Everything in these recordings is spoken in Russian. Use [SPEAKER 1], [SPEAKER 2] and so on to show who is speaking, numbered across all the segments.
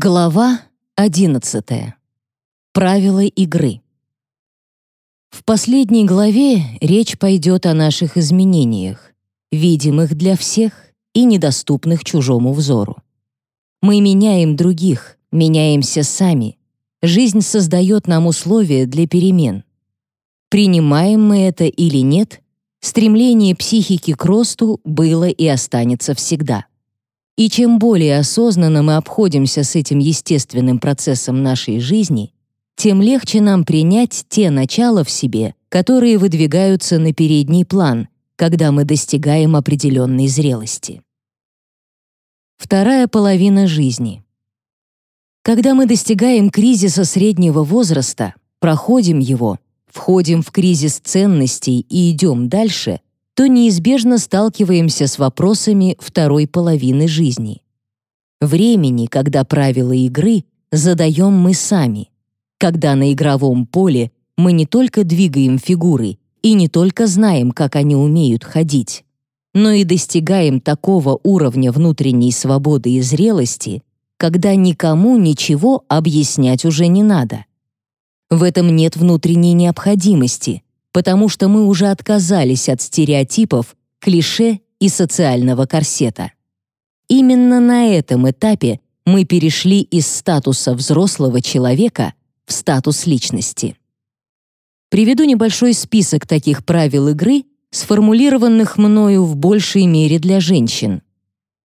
[SPEAKER 1] Глава 11. Правила игры. В последней главе речь пойдет о наших изменениях, видимых для всех и недоступных чужому взору. Мы меняем других, меняемся сами. Жизнь создает нам условия для перемен. Принимаем мы это или нет, стремление психики к росту было и останется всегда. И чем более осознанно мы обходимся с этим естественным процессом нашей жизни, тем легче нам принять те начала в себе, которые выдвигаются на передний план, когда мы достигаем определенной зрелости. Вторая половина жизни. Когда мы достигаем кризиса среднего возраста, проходим его, входим в кризис ценностей и идем дальше, то неизбежно сталкиваемся с вопросами второй половины жизни. Времени, когда правила игры задаем мы сами, когда на игровом поле мы не только двигаем фигуры и не только знаем, как они умеют ходить, но и достигаем такого уровня внутренней свободы и зрелости, когда никому ничего объяснять уже не надо. В этом нет внутренней необходимости, потому что мы уже отказались от стереотипов, клише и социального корсета. Именно на этом этапе мы перешли из статуса взрослого человека в статус личности. Приведу небольшой список таких правил игры, сформулированных мною в большей мере для женщин.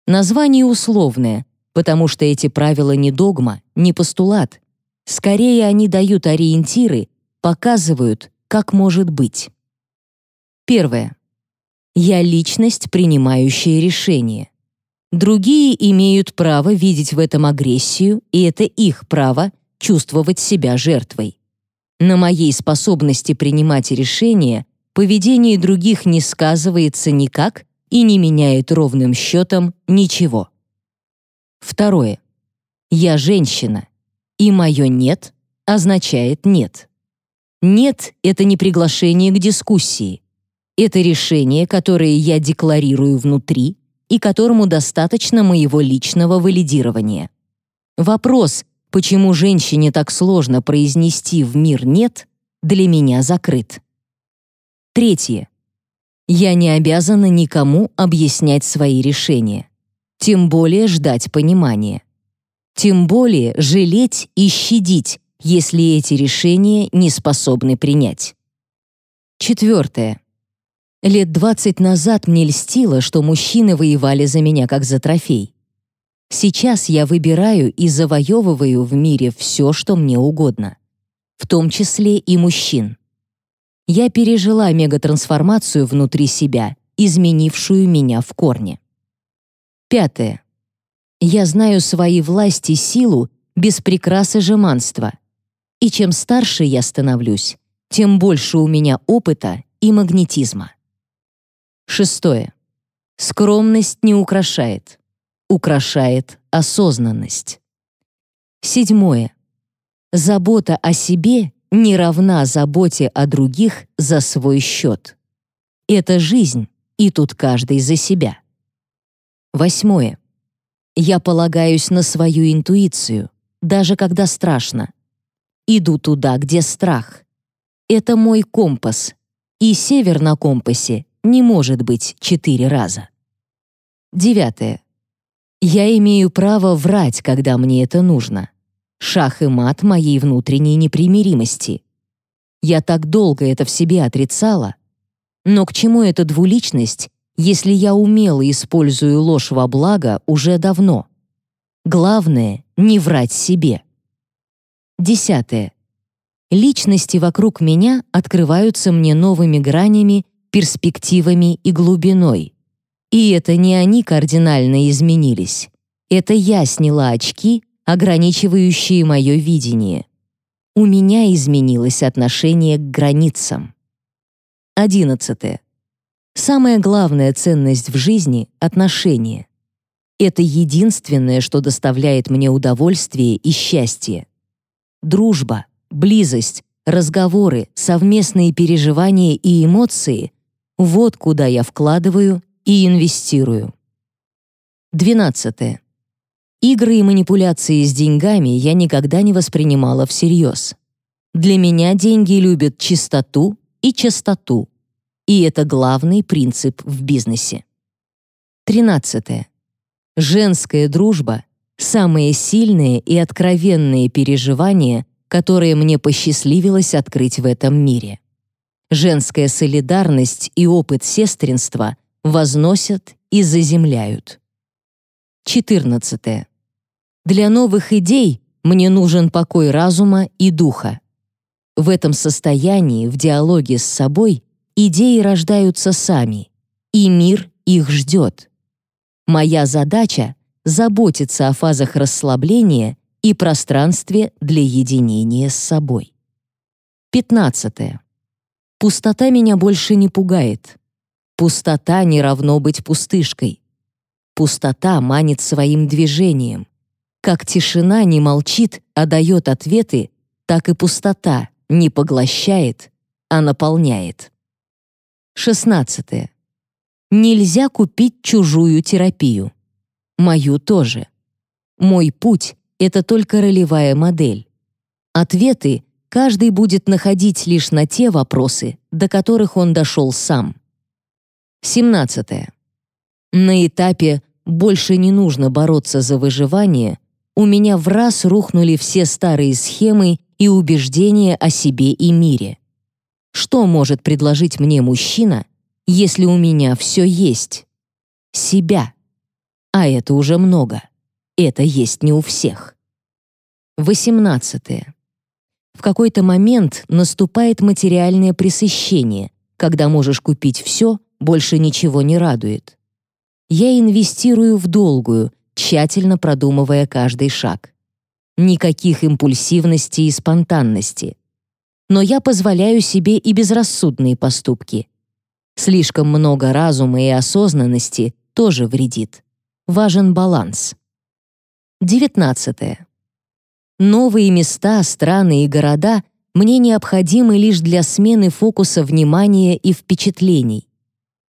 [SPEAKER 1] Название условное, потому что эти правила не догма, не постулат. Скорее, они дают ориентиры, показывают, как может быть. Первое. Я личность, принимающая решения. Другие имеют право видеть в этом агрессию, и это их право чувствовать себя жертвой. На моей способности принимать решения поведение других не сказывается никак и не меняет ровным счетом ничего. Второе. Я женщина, и мое «нет» означает «нет». Нет — это не приглашение к дискуссии. Это решение, которое я декларирую внутри и которому достаточно моего личного валидирования. Вопрос, почему женщине так сложно произнести в мир «нет», для меня закрыт. Третье. Я не обязана никому объяснять свои решения. Тем более ждать понимания. Тем более жалеть и щадить, если эти решения не способны принять. Четвертое. Лет 20 назад мне льстило, что мужчины воевали за меня как за трофей. Сейчас я выбираю и завоевываю в мире все, что мне угодно, в том числе и мужчин. Я пережила мегатрансформацию внутри себя, изменившую меня в корне. Пятое. Я знаю свои власти силу без прикрасы жеманства — и чем старше я становлюсь, тем больше у меня опыта и магнетизма. Шестое. Скромность не украшает. Украшает осознанность. Седьмое. Забота о себе не равна заботе о других за свой счет. Это жизнь, и тут каждый за себя. Восьмое. Я полагаюсь на свою интуицию, даже когда страшно. Иду туда, где страх. Это мой компас. И север на компасе не может быть четыре раза. Девятое. Я имею право врать, когда мне это нужно. Шах и мат моей внутренней непримиримости. Я так долго это в себе отрицала. Но к чему эта двуличность, если я умело использую ложь во благо уже давно? Главное — не врать себе. Десятое. Личности вокруг меня открываются мне новыми гранями, перспективами и глубиной. И это не они кардинально изменились. Это я сняла очки, ограничивающие мое видение. У меня изменилось отношение к границам. Одиннадцатое. Самая главная ценность в жизни — отношения. Это единственное, что доставляет мне удовольствие и счастье дружба, близость, разговоры, совместные переживания и эмоции — вот куда я вкладываю и инвестирую. 12. Игры и манипуляции с деньгами я никогда не воспринимала всерьез. Для меня деньги любят чистоту и частоту. И это главный принцип в бизнесе. 13. Женская дружба — самые сильные и откровенные переживания, которые мне посчастливилось открыть в этом мире. Женская солидарность и опыт сестринства возносят и заземляют. 14. Для новых идей мне нужен покой разума и духа. В этом состоянии, в диалоге с собой, идеи рождаются сами, и мир их ждет. Моя задача — заботиться о фазах расслабления и пространстве для единения с собой. 15. Пустота меня больше не пугает. Пустота не равно быть пустышкой. Пустота манит своим движением. Как тишина не молчит, а дает ответы, так и пустота не поглощает, а наполняет. 16. Нельзя купить чужую терапию. Мою тоже. Мой путь — это только ролевая модель. Ответы каждый будет находить лишь на те вопросы, до которых он дошел сам. 17. На этапе «больше не нужно бороться за выживание» у меня в раз рухнули все старые схемы и убеждения о себе и мире. Что может предложить мне мужчина, если у меня все есть? Себя. А это уже много. Это есть не у всех. 18. В какой-то момент наступает материальное пресыщение, когда можешь купить все, больше ничего не радует. Я инвестирую в долгую, тщательно продумывая каждый шаг. Никаких импульсивности и спонтанности. Но я позволяю себе и безрассудные поступки. Слишком много разума и осознанности тоже вредит. Важен баланс. 19. Новые места, страны и города мне необходимы лишь для смены фокуса внимания и впечатлений.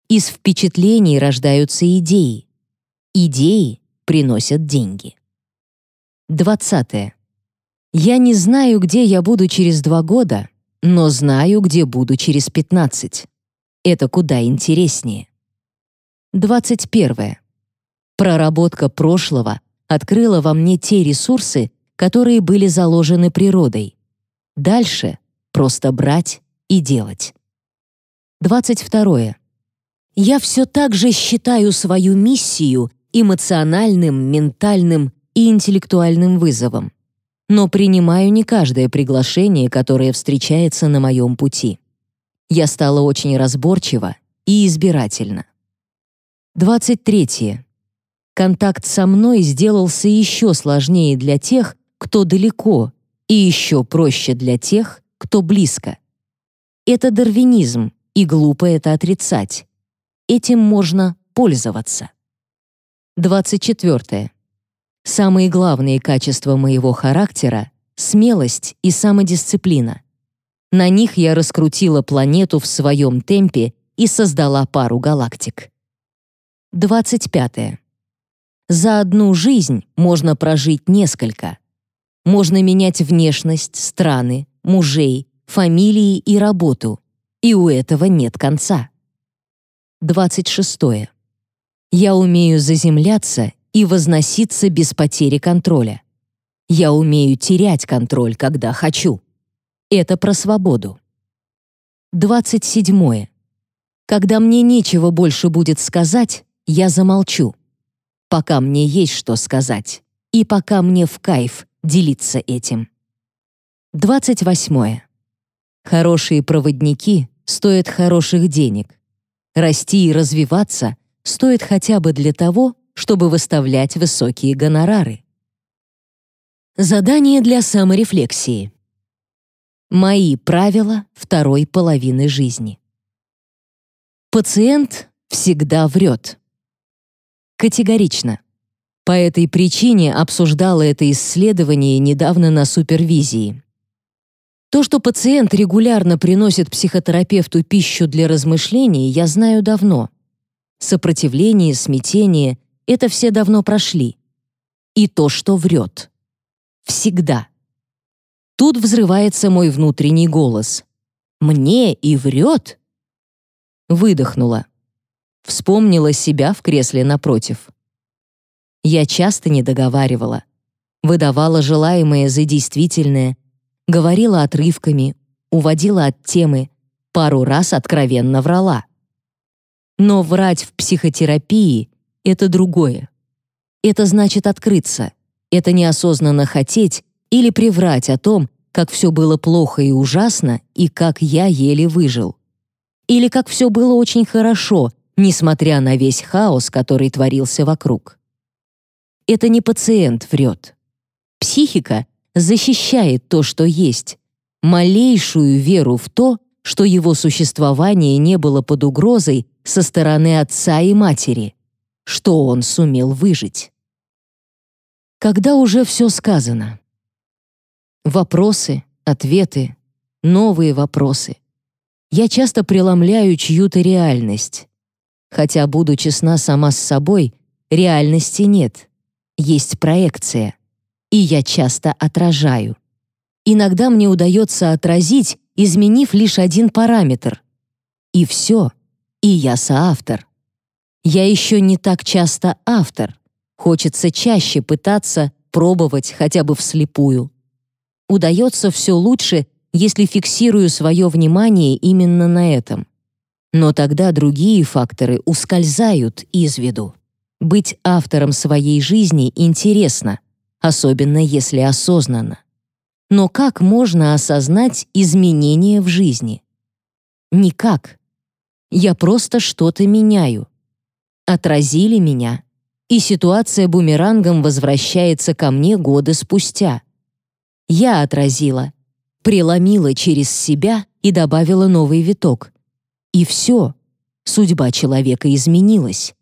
[SPEAKER 1] Из впечатлений рождаются идеи. Идеи приносят деньги. 20. Я не знаю, где я буду через два года, но знаю, где буду через 15. Это куда интереснее. 21. Проработка прошлого открыла во мне те ресурсы, которые были заложены природой. Дальше просто брать и делать. 22. Я все так же считаю свою миссию эмоциональным, ментальным и интеллектуальным вызовом. Но принимаю не каждое приглашение, которое встречается на моем пути. Я стала очень разборчива и избирательна. 23. Контакт со мной сделался еще сложнее для тех, кто далеко, и еще проще для тех, кто близко. Это дарвинизм, и глупо это отрицать. Этим можно пользоваться. 24. Самые главные качества моего характера — смелость и самодисциплина. На них я раскрутила планету в своем темпе и создала пару галактик. 25. За одну жизнь можно прожить несколько. Можно менять внешность, страны, мужей, фамилии и работу. И у этого нет конца. 26. Я умею заземляться и возноситься без потери контроля. Я умею терять контроль, когда хочу. Это про свободу. 27. Когда мне нечего больше будет сказать, я замолчу. Пока мне есть что сказать. И пока мне в кайф делиться этим. 28. Хорошие проводники стоят хороших денег. Расти и развиваться стоит хотя бы для того, чтобы выставлять высокие гонорары. Задание для саморефлексии. Мои правила второй половины жизни. Пациент всегда врет. Категорично. По этой причине обсуждала это исследование недавно на супервизии. То, что пациент регулярно приносит психотерапевту пищу для размышлений, я знаю давно. Сопротивление, смятение — это все давно прошли. и то, что врет. Всегда. Тут взрывается мой внутренний голос. «Мне и врет?» Выдохнула. Вспомнила себя в кресле напротив. Я часто не договаривала, выдавала желаемое за действительное, говорила отрывками, уводила от темы, пару раз откровенно врала. Но врать в психотерапии — это другое. Это значит открыться, это неосознанно хотеть или приврать о том, как все было плохо и ужасно, и как я еле выжил. Или как все было очень хорошо, несмотря на весь хаос, который творился вокруг. Это не пациент врет. Психика защищает то, что есть, малейшую веру в то, что его существование не было под угрозой со стороны отца и матери, что он сумел выжить. Когда уже все сказано, Вопросы, ответы, новые вопросы. Я часто преломляю чью-то реальность. Хотя, буду честна сама с собой, реальности нет. Есть проекция. И я часто отражаю. Иногда мне удается отразить, изменив лишь один параметр. И все. И я соавтор. Я еще не так часто автор. Хочется чаще пытаться пробовать хотя бы вслепую удается все лучше, если фиксирую свое внимание именно на этом. Но тогда другие факторы ускользают из виду. Быть автором своей жизни интересно, особенно если осознанно. Но как можно осознать изменения в жизни? Никак. Я просто что-то меняю. Отразили меня, и ситуация бумерангом возвращается ко мне годы спустя. Я отразила, преломила через себя и добавила новый виток. И все, судьба человека изменилась.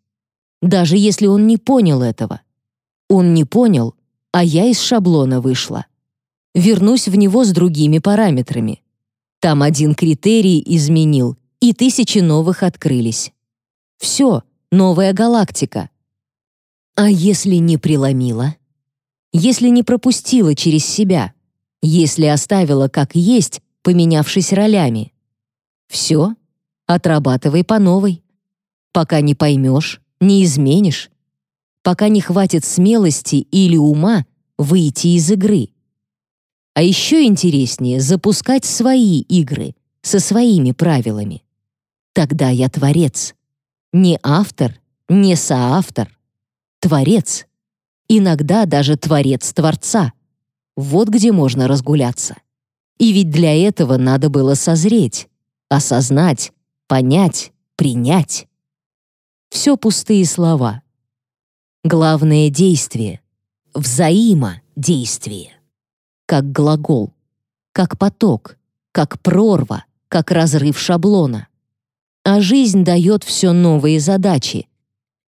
[SPEAKER 1] Даже если он не понял этого. Он не понял, а я из шаблона вышла. Вернусь в него с другими параметрами. Там один критерий изменил, и тысячи новых открылись. Все, новая галактика. А если не преломила? Если не пропустила через себя? если оставила как есть, поменявшись ролями. Все, отрабатывай по новой. Пока не поймешь, не изменишь. Пока не хватит смелости или ума выйти из игры. А еще интереснее запускать свои игры со своими правилами. Тогда я творец. Не автор, не соавтор. Творец. Иногда даже творец Творца. Вот где можно разгуляться. И ведь для этого надо было созреть, осознать, понять, принять. Все пустые слова. Главное — действие. Взаимодействие. Как глагол, как поток, как прорва, как разрыв шаблона. А жизнь дает все новые задачи.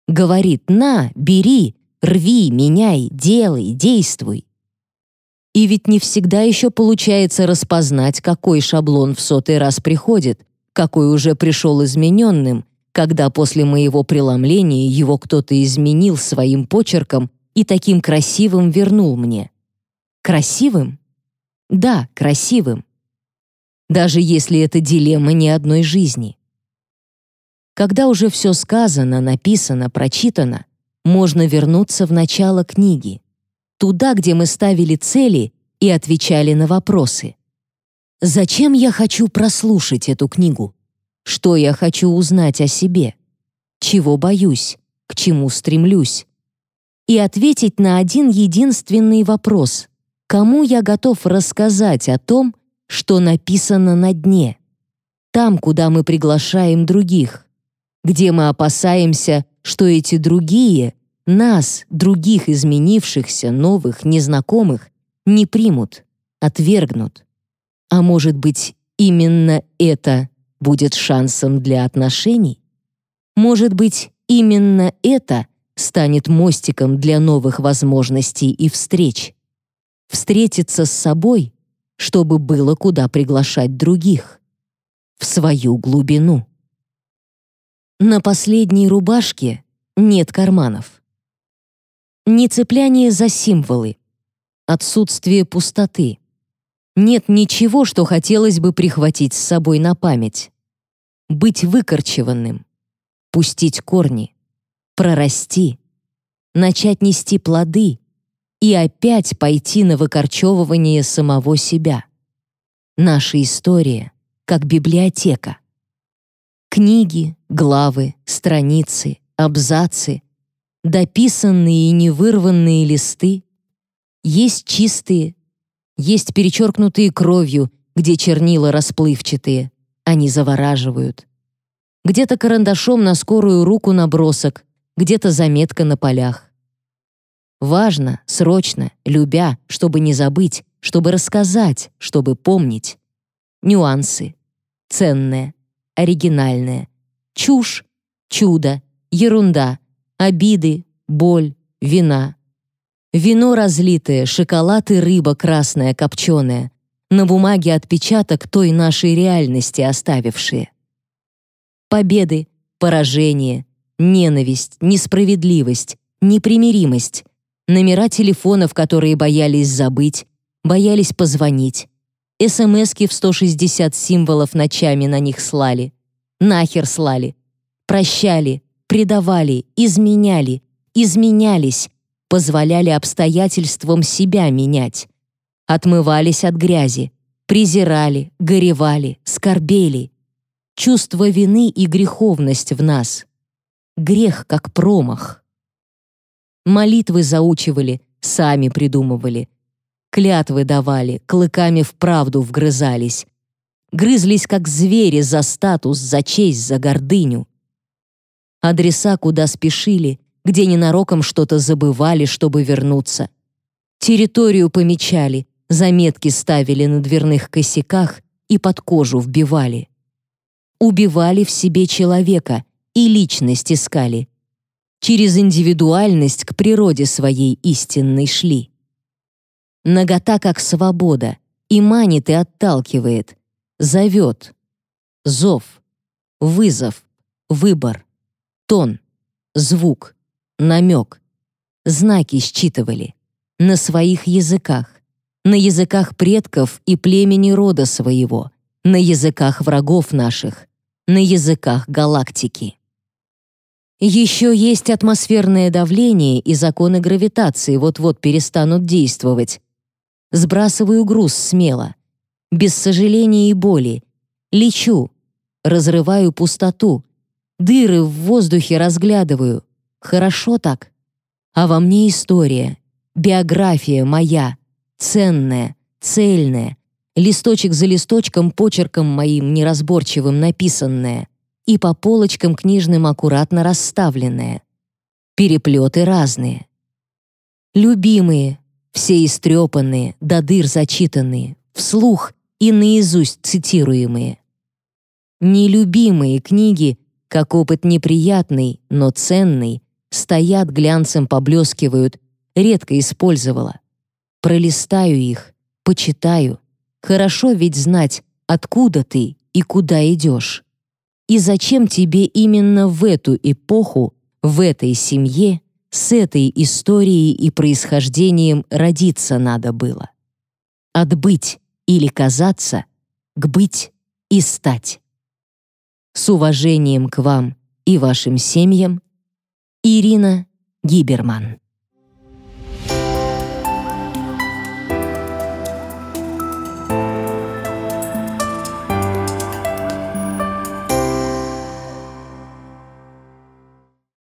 [SPEAKER 1] Говорит «на, бери, рви, меняй, делай, действуй». И ведь не всегда еще получается распознать, какой шаблон в сотый раз приходит, какой уже пришел измененным, когда после моего преломления его кто-то изменил своим почерком и таким красивым вернул мне. Красивым? Да, красивым. Даже если это дилемма не одной жизни. Когда уже все сказано, написано, прочитано, можно вернуться в начало книги туда, где мы ставили цели и отвечали на вопросы. Зачем я хочу прослушать эту книгу? Что я хочу узнать о себе? Чего боюсь? К чему стремлюсь? И ответить на один единственный вопрос. Кому я готов рассказать о том, что написано на дне? Там, куда мы приглашаем других, где мы опасаемся, что эти другие нас, других изменившихся, новых, незнакомых, не примут, отвергнут. А может быть, именно это будет шансом для отношений? Может быть, именно это станет мостиком для новых возможностей и встреч? Встретиться с собой, чтобы было куда приглашать других. В свою глубину. На последней рубашке нет карманов. Не цепляние за символы, отсутствие пустоты. Нет ничего, что хотелось бы прихватить с собой на память. Быть выкорчеванным, пустить корни, прорасти, начать нести плоды и опять пойти на выкорчевывание самого себя. Наша история как библиотека. Книги, главы, страницы, абзацы, дописанные и невырванные листы, есть чистые, есть перечеркнутые кровью, где чернила расплывчатые, они завораживают. Где-то карандашом на скорую руку набросок, где-то заметка на полях. Важно, срочно, любя, чтобы не забыть, чтобы рассказать, чтобы помнить. Нюансы. Ценное, оригинальное. Чушь, чудо, ерунда, обиды, боль, вина. Вино разлитое, шоколад и рыба красная копченая. На бумаге отпечаток той нашей реальности оставившие. Победы, поражение, ненависть, несправедливость, непримиримость, номера телефонов, которые боялись забыть, боялись позвонить, СМСки в 160 символов ночами на них слали, нахер слали, прощали, предавали, изменяли, изменялись, позволяли обстоятельствам себя менять. Отмывались от грязи, презирали, горевали, скорбели. Чувство вины и греховность в нас. Грех как промах. Молитвы заучивали, сами придумывали. Клятвы давали, клыками в правду вгрызались. Грызлись, как звери, за статус, за честь, за гордыню адреса, куда спешили, где ненароком что-то забывали, чтобы вернуться. Территорию помечали, заметки ставили на дверных косяках и под кожу вбивали. Убивали в себе человека и личность искали. Через индивидуальность к природе своей истинной шли. Нагота как свобода, и манит и отталкивает, зовет. Зов, вызов, выбор тон, звук, намек. Знаки считывали. На своих языках. На языках предков и племени рода своего. На языках врагов наших. На языках галактики. Еще есть атмосферное давление и законы гравитации вот-вот перестанут действовать. Сбрасываю груз смело. Без сожаления и боли. Лечу. Разрываю пустоту Дыры в воздухе разглядываю. Хорошо так. А во мне история, биография моя, ценная, цельная, листочек за листочком почерком моим неразборчивым написанная и по полочкам книжным аккуратно расставленная. Переплеты разные. Любимые, все истрепанные, до дыр зачитанные, вслух и наизусть цитируемые. Нелюбимые книги — как опыт неприятный, но ценный, стоят глянцем поблескивают, редко использовала. Пролистаю их, почитаю. Хорошо ведь знать, откуда ты и куда идешь. И зачем тебе именно в эту эпоху, в этой семье, с этой историей и происхождением родиться надо было. Отбыть или казаться, к быть и стать. С уважением к вам и вашим семьям, Ирина Гиберман.